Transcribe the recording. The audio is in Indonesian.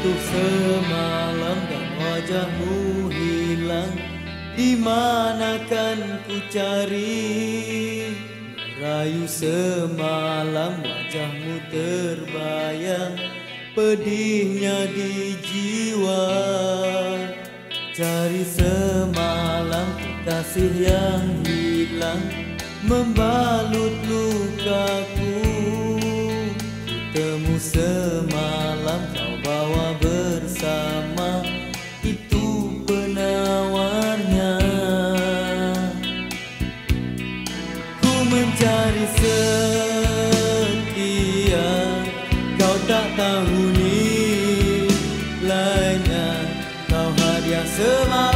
Jatuh semalam dan wajahmu hilang Di mana kan ku cari? Rayu semalam wajahmu terbayang Pedihnya di jiwa. Cari semalam kasih yang hilang Membalut lukaku. Temu semalam huni lainnya kau hadiah semangat.